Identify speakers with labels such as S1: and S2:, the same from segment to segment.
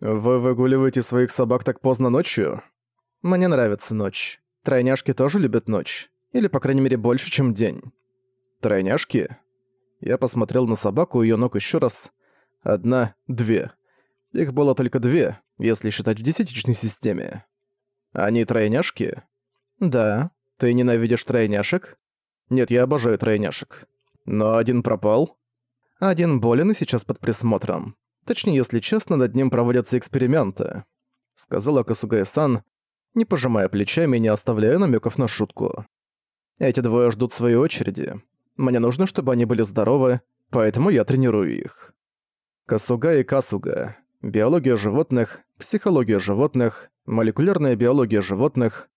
S1: «Вы выгуливаете своих собак так поздно ночью?» «Мне нравится ночь. Тройняшки тоже любят ночь. Или, по крайней мере, больше, чем день». «Тройняшки?» Я посмотрел на собаку у её ног ещё раз. Одна, две. Их было только две, если считать в десятичной системе. Они тройняшки? Да. Ты ненавидишь тройняшек? Нет, я обожаю тройняшек. Но один пропал. Один болен и сейчас под присмотром. Точнее, если честно, над ним проводятся эксперименты», — сказала Касугая-сан, не пожимая плечами и не оставляя намеков на шутку. «Эти двое ждут своей очереди. Мне нужно, чтобы они были здоровы, поэтому я тренирую их». Касуга и Касуга. Биология животных, психология животных, молекулярная биология животных.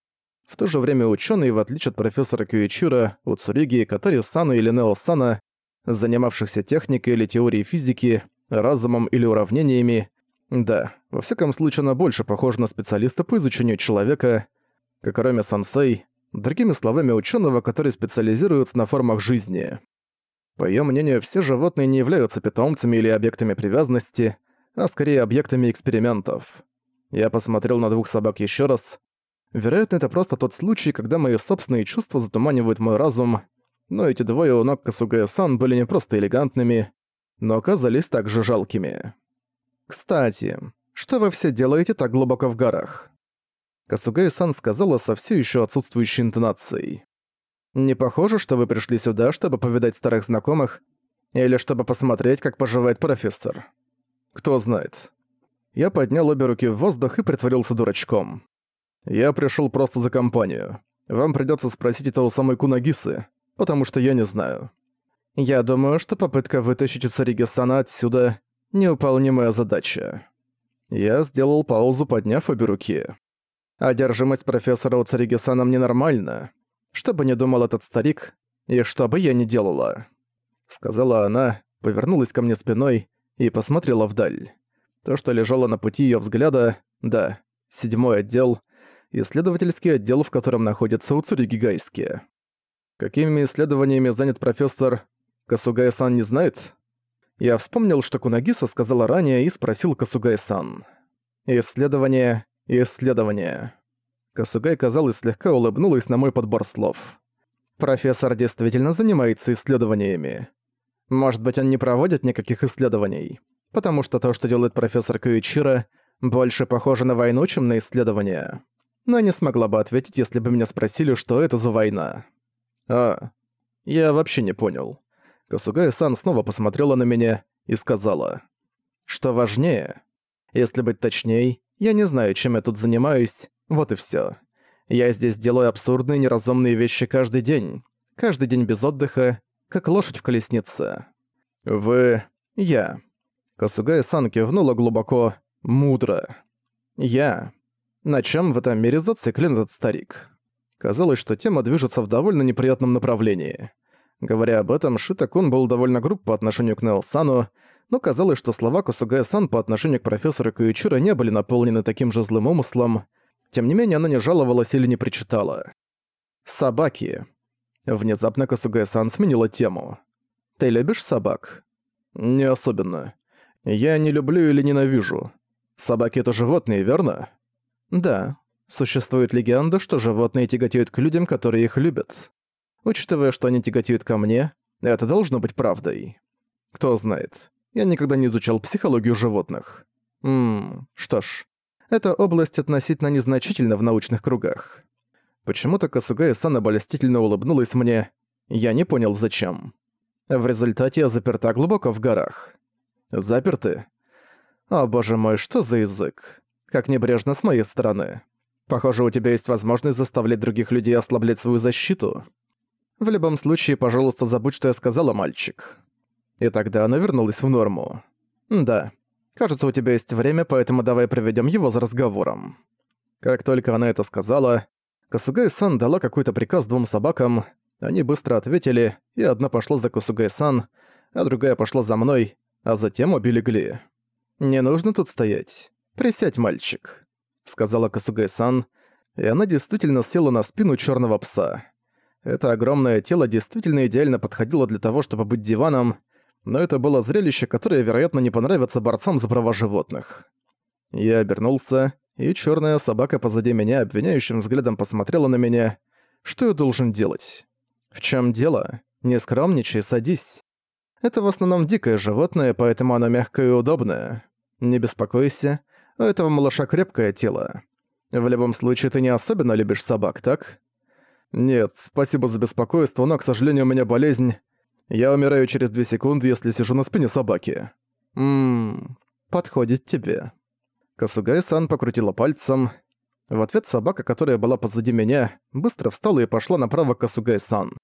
S1: В то же время ученые, в отличие от профессора Кюичура, Уцуриги, Катари-сана или Нео-сана, занимавшихся техникой или теорией физики, разумом или уравнениями. Да, во всяком случае она больше похожа на специалиста по изучению человека, как Ароми Сансей, другими словами ученого, который специализируется на формах жизни. По её мнению, все животные не являются питомцами или объектами привязанности, а скорее объектами экспериментов. Я посмотрел на двух собак ещё раз. Вероятно, это просто тот случай, когда мои собственные чувства затуманивают мой разум, но эти двое у ног Касугая-сан были не просто элегантными, но оказались также жалкими. «Кстати, что вы все делаете так глубоко в горах?» Касугай-сан сказала со все еще отсутствующей интонацией. «Не похоже, что вы пришли сюда, чтобы повидать старых знакомых, или чтобы посмотреть, как поживает профессор. Кто знает». Я поднял обе руки в воздух и притворился дурачком. «Я пришел просто за компанию. Вам придется спросить это у самой Кунагисы, потому что я не знаю». Я думаю, что попытка вытащить Уцариги-сана отсюда — неуполнимая задача. Я сделал паузу, подняв обе руки. Одержимость профессора Уцариги-сана ненормальна. Что бы ни думал этот старик, и что бы я ни делала. Сказала она, повернулась ко мне спиной и посмотрела вдаль. То, что лежало на пути её взгляда, да, седьмой отдел, исследовательский отдел, в котором находится Уцуриги Гайски. Какими исследованиями занят профессор Касугай-сан не знает? Я вспомнил, что Кунагиса сказала ранее и спросил Касугай-сан. Исследование, исследование. Касугай, казалось, слегка улыбнулась на мой подбор слов. Профессор действительно занимается исследованиями. Может быть, он не проводит никаких исследований, потому что то, что делает профессор Куичиро, больше похоже на войну, чем на исследование. Но не смогла бы ответить, если бы меня спросили, что это за война. А, я вообще не понял. Касугая-сан снова посмотрела на меня и сказала. «Что важнее? Если быть точней, я не знаю, чем я тут занимаюсь, вот и всё. Я здесь делаю абсурдные неразумные вещи каждый день. Каждый день без отдыха, как лошадь в колеснице. Вы... я». Касугая-сан кивнула глубоко, мудро. «Я...» На чем в этом мире зациклен этот старик? Казалось, что тема движется в довольно неприятном направлении. Говоря об этом, Шитакун был довольно груб по отношению к Нео-сану, но казалось, что слова Косугая-сан по отношению к профессору Куичиро не были наполнены таким же злым умыслом. Тем не менее, она не жаловалась или не причитала. «Собаки». Внезапно Косугая-сан сменила тему. «Ты любишь собак?» «Не особенно. Я не люблю или ненавижу. Собаки — это животные, верно?» «Да. Существует легенда, что животные тяготеют к людям, которые их любят. Учитывая, что они тяготеют ко мне, это должно быть правдой. Кто знает. Я никогда не изучал психологию животных. Ммм, что ж. Эта область относительно незначительна в научных кругах. Почему-то Касугая-сан обольстительно улыбнулась мне. Я не понял, зачем. В результате я заперта глубоко в горах. Заперты? О боже мой, что за язык? Как небрежно с моей стороны. Похоже, у тебя есть возможность заставлять других людей ослаблять свою защиту. В любом случае, пожалуйста, забудь, что я сказала, мальчик. И тогда она вернулась в норму. Да. Кажется, у тебя есть время, поэтому давай проведем его за разговором. Как только она это сказала, Касугай-сан дала какой-то приказ двум собакам, они быстро ответили, и одна пошла за Касугай-сан, а другая пошла за мной, а затем обе легли. «Не нужно тут стоять. Присядь, мальчик», — сказала Касугай-сан, и она действительно села на спину черного пса. Это огромное тело действительно идеально подходило для того, чтобы быть диваном, но это было зрелище, которое, вероятно, не понравится борцам за права животных. Я обернулся, и черная собака позади меня обвиняющим взглядом посмотрела на меня. Что я должен делать? В чем дело? Не скромничай, садись. Это в основном дикое животное, поэтому оно мягкое и удобное. Не беспокойся, у этого малыша крепкое тело. В любом случае, ты не особенно любишь собак, так? Нет, спасибо за беспокойство, но, к сожалению, у меня болезнь. Я умираю через две секунды, если сижу на спине собаки. Ммм, подходит тебе. Касугай-сан покрутила пальцем. В ответ собака, которая была позади меня, быстро встала и пошла направо к Касугай-сан.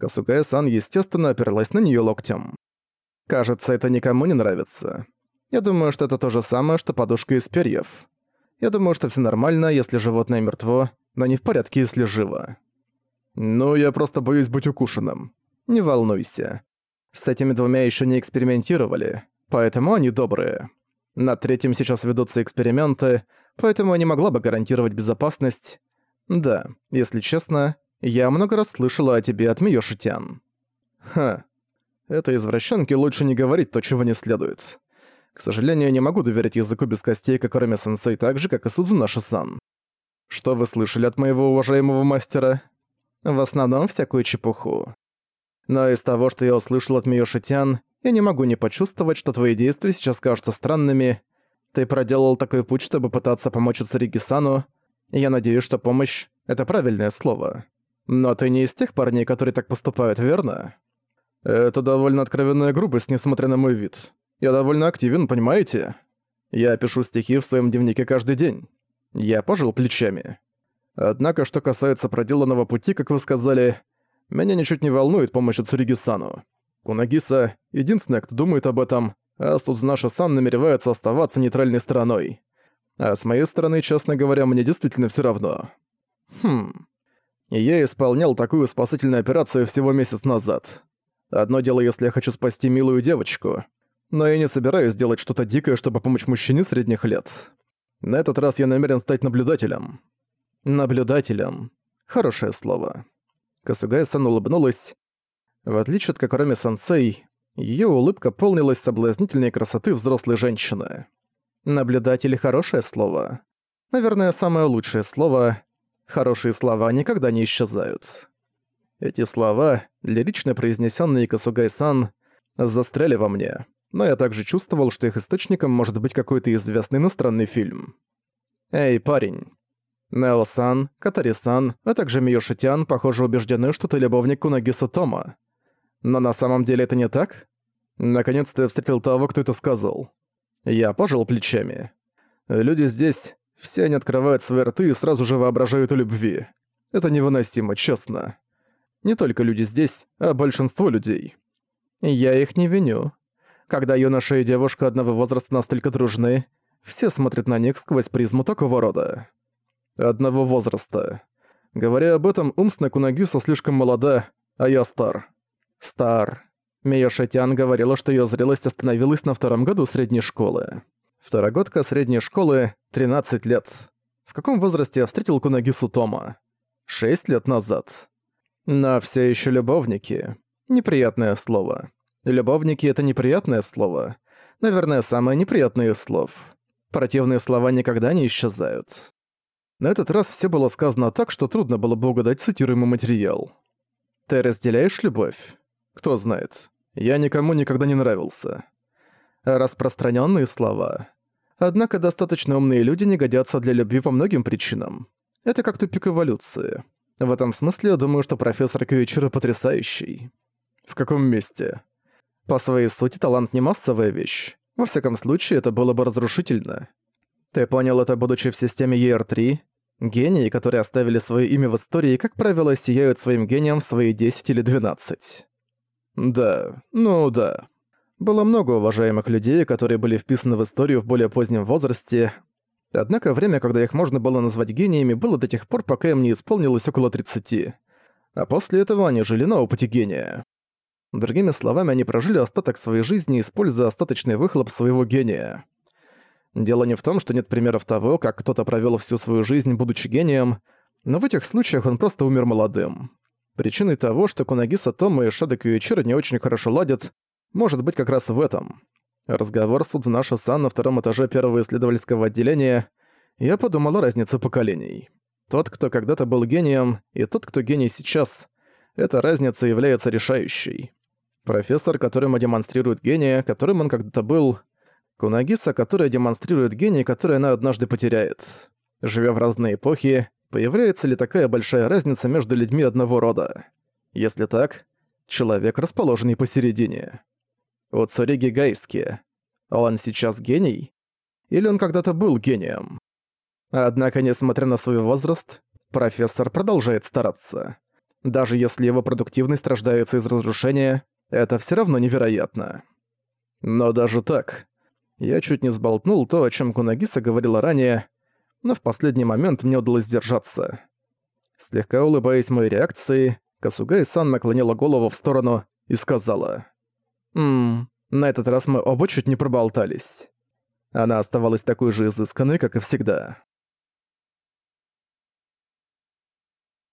S1: Касугая-сан, естественно, оперлась на неё локтем. Кажется, это никому не нравится. Я думаю, что это то же самое, что подушка из перьев. Я думаю, что всё нормально, если животное мертво, но не в порядке, если живо. Ну, я просто боюсь быть укушенным. Не волнуйся. С этими двумя ещё не экспериментировали, поэтому они добрые. На третьем сейчас ведутся эксперименты, поэтому я не могла бы гарантировать безопасность. Да, если честно, я много раз слышала о тебе от Миёшитян. Ха. Этой извращенке лучше не говорить то, чего не следует. К сожалению, не могу доверять языку без костей Кокороми-сенсей так же, как и Судзунаши-сан. Что вы слышали от моего уважаемого мастера? В основном всякую чепуху. Но из того, что я услышал от Миёшитян, я не могу не почувствовать, что твои действия сейчас кажутся странными. Ты проделал такой путь, чтобы пытаться помочь Цариги-сану, и я надеюсь, что помощь — это правильное слово. Но ты не из тех парней, которые так поступают, верно? Это довольно откровенная грубость, несмотря на мой вид. Я довольно активен, понимаете? Я пишу стихи в своем дневнике каждый день. Я пожил плечами. Однако, что касается проделанного пути, как вы сказали, меня ничуть не волнует помощь Цуриги-сану. Кунагиса — единственная, кто думает об этом, а Судзунаша-сан намеревается оставаться нейтральной стороной. А с моей стороны, честно говоря, мне действительно все равно. Хм я исполнял такую спасательную операцию всего месяц назад. Одно дело, если я хочу спасти милую девочку, но я не собираюсь делать что-то дикое, чтобы помочь мужчине средних лет. На этот раз я намерен стать наблюдателем. Наблюдателем. Хорошее слово. Касугая-сан улыбнулась. В отличие от Кокороми-сенсей, её улыбка полнилась соблазнительной красоты взрослой женщины. Наблюдатель — хорошее слово. Наверное, самое лучшее слово, Хорошие слова никогда не исчезают. Эти слова, лирично произнесенные Касугай-сан, застряли во мне, но я также чувствовал, что их источником может быть какой-то известный иностранный фильм. «Эй, парень!» Нео-сан, Катари-сан, а также Миошитян, похоже, убеждены, что ты любовник Кунагиса Тома. Но на самом деле это не так? Наконец-то я встретил того, кто это сказал. Я пожал плечами. Люди здесь все они открывают свои рты и сразу же воображают о любви. Это невыносимо, честно. Не только люди здесь, а большинство людей. Я их не виню. Когда юноша и девушка одного возраста настолько дружны, все смотрят на них сквозь призму такого рода. Одного возраста. Говоря об этом, умственная Кунагиса слишком молода, а я стар. Стар. Мия Шатян говорила, что ее зрелость остановилась на втором году средней школы. Второгодка средней школы, 13 лет. В каком возрасте я встретил Кунагису Тома? 6 лет назад. Но все еще любовники. Неприятное слово. Любовники — это неприятное слово. Наверное, самое неприятное из слов. Противные слова никогда не исчезают. На этот раз все было сказано так, что трудно было бы угадать цитируемый материал. «Ты разделяешь любовь?» «Кто знает. Я никому никогда не нравился распространенные слова. Однако достаточно умные люди не годятся для любви по многим причинам. Это как тупик эволюции. В этом смысле я думаю, что профессор Кьюичиро потрясающий. В каком месте? По своей сути, талант не массовая вещь. Во всяком случае, это было бы разрушительно. Ты понял это, будучи в системе ER3? Гении, которые оставили свое имя в истории, как правило, сияют своим гением в свои 10 или 12. Да, ну да. Было много уважаемых людей, которые были вписаны в историю в более позднем возрасте, однако время, когда их можно было назвать гениями, было до тех пор, пока им не исполнилось около 30. А после этого они жили на опыте гения. Другими словами, они прожили остаток своей жизни, используя остаточный выхлоп своего гения. Дело не в том, что нет примеров того, как кто-то провёл всю свою жизнь, будучи гением, но в этих случаях он просто умер молодым. Причиной того, что Кунагиса Тома и Шада Кьюичиро не очень хорошо ладят, может быть как раз в этом. Разговор с Удзунаши-сан на втором этаже первого исследовательского отделения, я подумал о разнице поколений. Тот, кто когда-то был гением, и тот, кто гений сейчас, эта разница является решающей. Профессор, которым демонстрирует гения, которым он когда-то был, Кунагиса, которая демонстрирует гений, который она однажды потеряет. Живя в разные эпохи, появляется ли такая большая разница между людьми одного рода? Если так, человек, расположенный посередине. У Цуриги Гайски. Он сейчас гений? Или он когда-то был гением? Однако, несмотря на свой возраст, профессор продолжает стараться. Даже если его продуктивность рождается из разрушения, это все равно невероятно. Но даже так, я чуть не сболтнул то, о чем Кунагиса говорила ранее, но в последний момент мне удалось сдержаться. Слегка улыбаясь моей реакции, Касугай-сан наклонила голову в сторону и сказала. «Ммм, на этот раз мы оба чуть не проболтались». Она оставалась такой же изысканной, как и всегда.